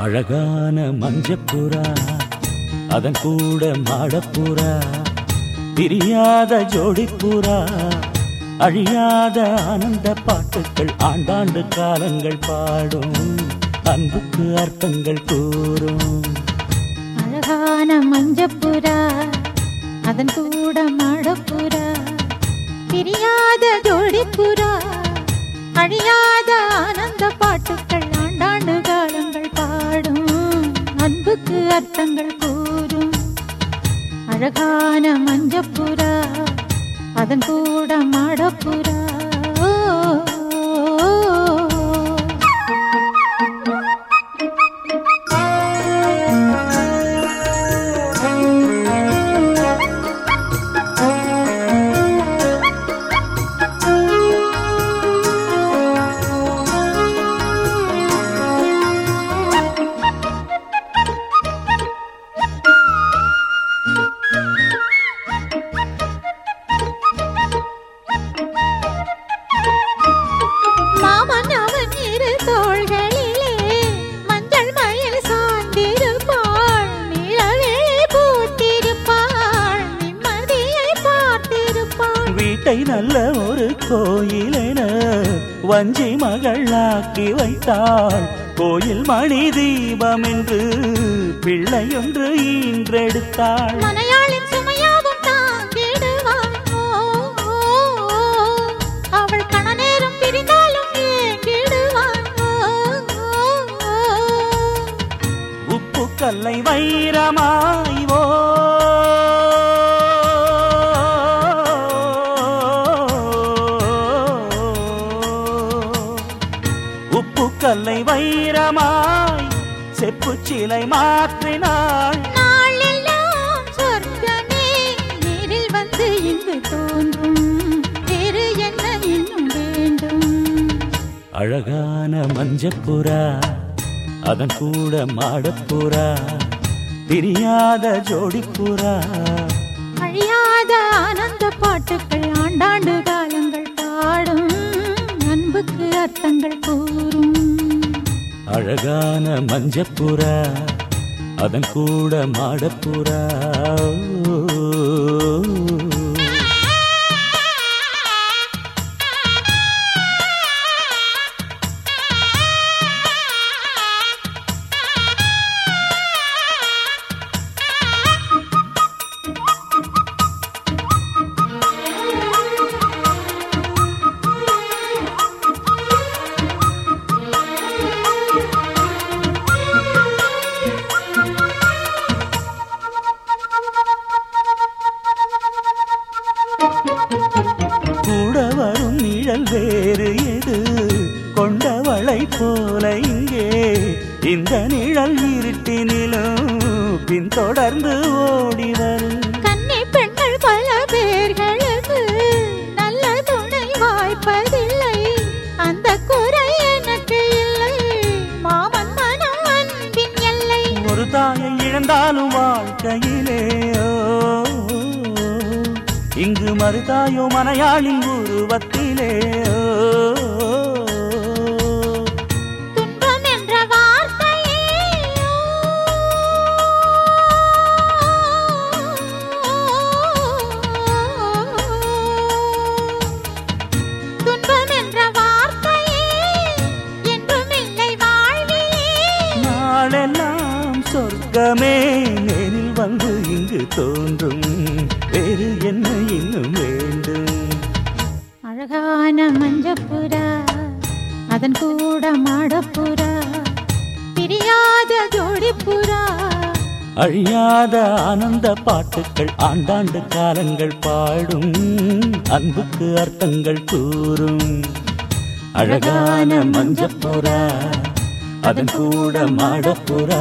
அழகான மஞ்சப்புறா அதன் கூட மாடப்புறா பிரியாத ஜோடிப்புறா அழியாத ஆனந்த பாட்டுக்கள் ஆண்டாண்டு காலங்கள் பாடும் அன்புக்கு அர்த்தங்கள் கூறும். அழகான மஞ்சப்புறா அதன் கூட மாடப்புறா பிரியாத ஜோடிப்புறா அழியாத அர்த்தங்கள் கூறும். அழகான மஞ்சப்புறா அதன் கூட மாடப்புறா. நல்ல ஒரு கோயிலென வஞ்சி மகளாக்கி வைத்தாள். கோயில் மணி தீபம் என்று பிள்ளையொன்று ஈன்றெடுத்தாள். மனையாளின் சுமையாவும் கல்லை வைரமாய் செப்பு சிலை மாற்றினாள் நாளெல்லாம் சொர்க்கமே நேரில் வந்து இங்கு தோன்றும். வேறு என்ன இன்னும் வேண்டும்? அழகான மஞ்சப்புறா அதன் கூட மாடப்புறா பிரியாத ஜோடிப்புறா. அழியாத ஆனந்த பாட்டுக்கள் ஆண்டாண்டு காலங்கள் பாடும். அன்புக்கு அர்த்தங்கள் அழகான மஞ்சப்புறா அதன் கூட மாடப்புறா. வேறு எது? கொண்டவளை போல இங்கே. இந்த நிழல் இருட்டினிலும் பின்தொடர்ந்து ஓடி வரும் கண்ணை பெண்கள் பல பேர்களுக்கு நல்ல துணை வாய்ப்பதில்லை. அந்த என்றும் இல்லை வாழ்விலே. நாளெல்லாம் சொர்க்கமே. வந்து இங்கு தோன்றும். வேறு என்ன இன்னும் வேண்டும்? அழகான மஞ்சப்புறா அதன் கூட மாடப்புறா பிரியாத ஜோடிப்புறா அழியாத ஆனந்த பாட்டுக்கள் ஆண்டாண்டு காலங்கள் பாடும். அன்புக்கு அர்த்தங்கள் கூறும். அழகான மஞ்சப்புறா அதன் கூட மாடப்புறா